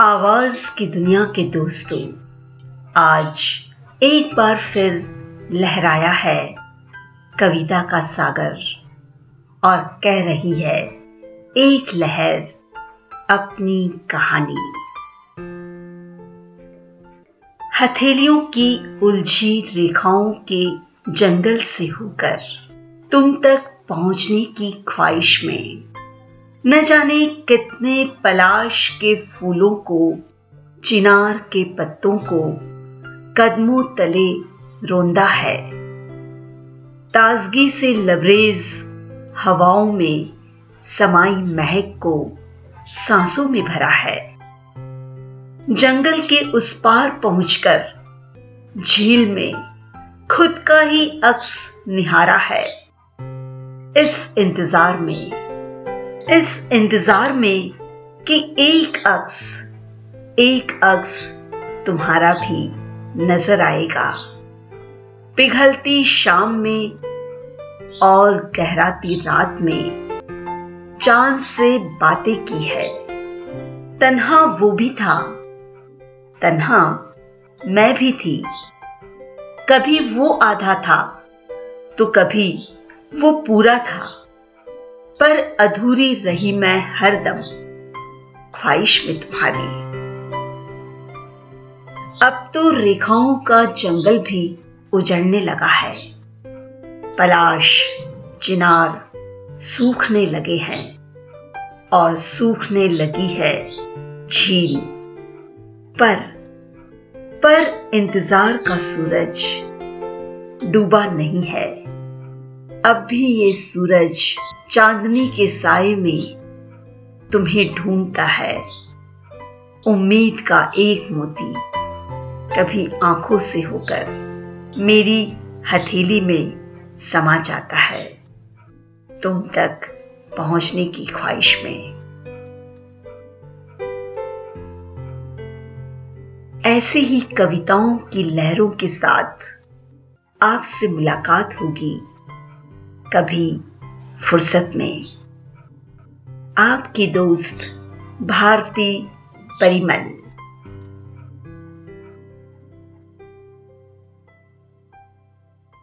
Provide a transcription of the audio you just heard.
आवाज़ की दुनिया के दोस्तों, आज एक बार फिर लहराया है कविता का सागर और कह रही है, एक लहर अपनी कहानी। हथेलियों की उलझी रेखाओं के जंगल से होकर तुम तक पहुँचने की ख्वाहिश में न जाने कितने पलाश के फूलों को, चिनार के पत्तों को कदमों तले रोंदा है। ताजगी से लबरेज हवाओं में समाई महक को सांसों में भरा है। जंगल के उस पार पहुंचकर झील में खुद का ही अक्स निहारा है। इस इंतज़ार में इस इंतज़ार में कि एक अक्स एक अक्स तुम्हारा भी नज़र आएगा। पिघलती शाम में और गहराती रात में चाँद से बातें की है। तन्हा वो भी था, तन्हा मैं भी थी। कभी वो आधा था तो कभी वो पूरा था। पर अधूरी रही मैं हरदम ख्वाहिश में तुम्हारी। अब तो रेखाओं का जंगल भी उजड़ने लगा है। पलाश, चिनार सूखने लगे हैं और सूखने लगी है झील। पर पर इंतज़ार का सूरज डूबा नहीं है। अब भी ये सूरज चांदनी के साय में तुम्हें ढूंढता है। उम्मीद का एक मोती कभी आँखों से होकर मेरी हथेली में समा जाता है। तुम तक पहुँचने की ख्वाहिश में। ऐसे ही कविताओं की लहरों के साथ आपसे मुलाकात होगी। कभी फुर्सत में। आपकी दोस्त भारती परिमल।